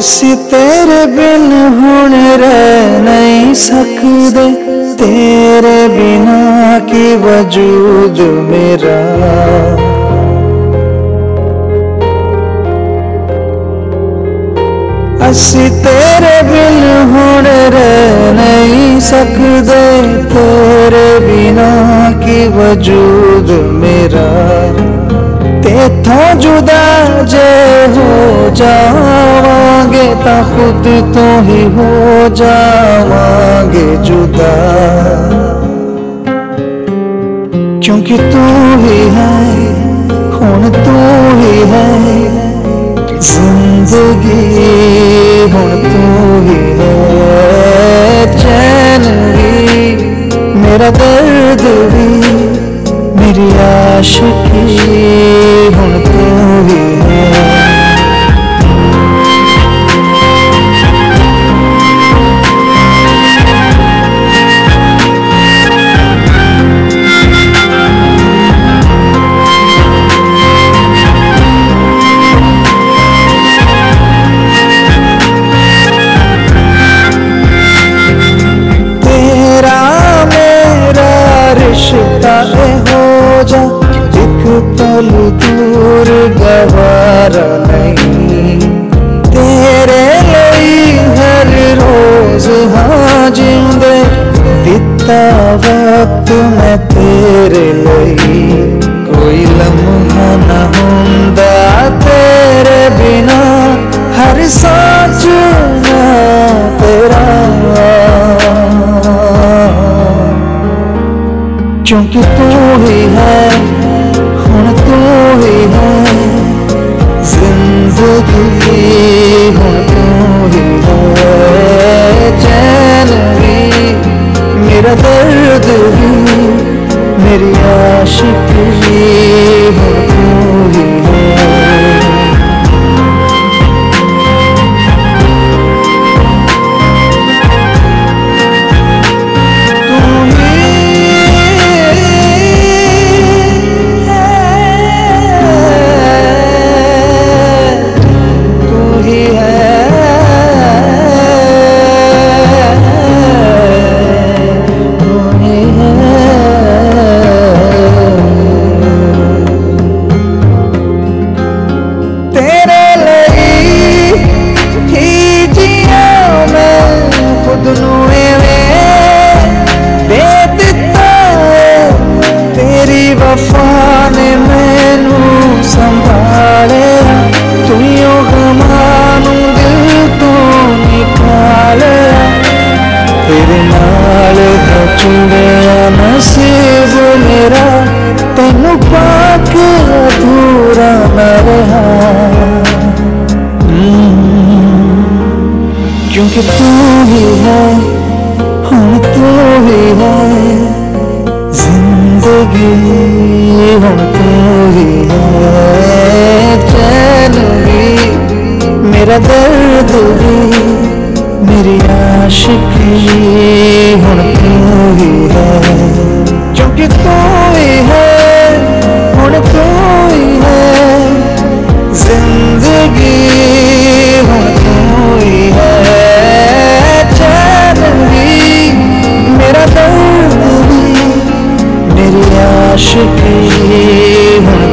ਅਸੀਂ ਤੇਰੇ ਬਿਨ ਹੁਣ ਰਹਿ ਨਹੀਂ ਸਕਦੇ। ਤੇਰੇ ਬਿਨਾ ਕੀ ਵਜੂਦ ਮੇਰਾ। ਅਸੀਂ ਤੇਰੇ ਬਿਨ ਹੁਣ ਰਹਿ ਨਹੀਂ ਸਕਦੇ। ਤੇਰੇ ਬਿਨਾ ਕੀ ਵਜੂਦ ਮੇਰਾ। ਤੇਥੋਂ ਜੁਦਾ ਜੇ ਹੋ ਜਾਵਾਂਗੇ लौटा खुद तो ही हो जावांगे जुदा। क्योंकि तू ही है, खून तू ही है, ज़िंदगी हुन तू ही है। चैन भी मेरा दर्द भी, मेरी आशिकी हूँ गवारा नहीं तेरे ਲਈ ਹਰ ਰੋਜ਼ ਹਾਂ ਜਿਉਂਦੇ ਦਿੱਤਾ ਵਕਤ ਮੈਂ ਤੇਰੇ ਲਈ ਕੋਈ ਲਮਹਾ ਨਾ ਹੁੰਦਾ ਤੇਰੇ ਬਿਨਾ ਹਰ ਸਾਚ ਨਾ ਤੇਰਾ क्योंकि तू ही है ਹੁਣ ਤੂੰ ਹੀ ਹੈ ज़िंदगी हो चैन भी मेरा दर्द भी मेरी आशिक है। ਵਫਾ ਨੇ ਮੈਨੂੰ ਸੰਭਾਲਿਆ ਤੂੰ ਯੋ ਗਮਾਂ ਨੂੰ ਦਿਲ ਤੋਂ ਨਿਕਾਲਿਆ ਤੇਰੇ ਨਾਲ ਹੈ ਚੁੰਗਿਆ ਨਸੀਬ ਮੇਰਾ ਤੈਨੂੰ ਪਾ ਕੇ ਅਧੂਰਾ ਨਾ ਰਹਾ क्योंकि तू ही है मेरा दर्द भी मेरी आशिकी हम तू ही है? क्योंकि तू ही है हम तू ही है ज़िंदगी हम तू ही। है चैन भी मेरा दर्द भी मेरी आशिकी हूँ?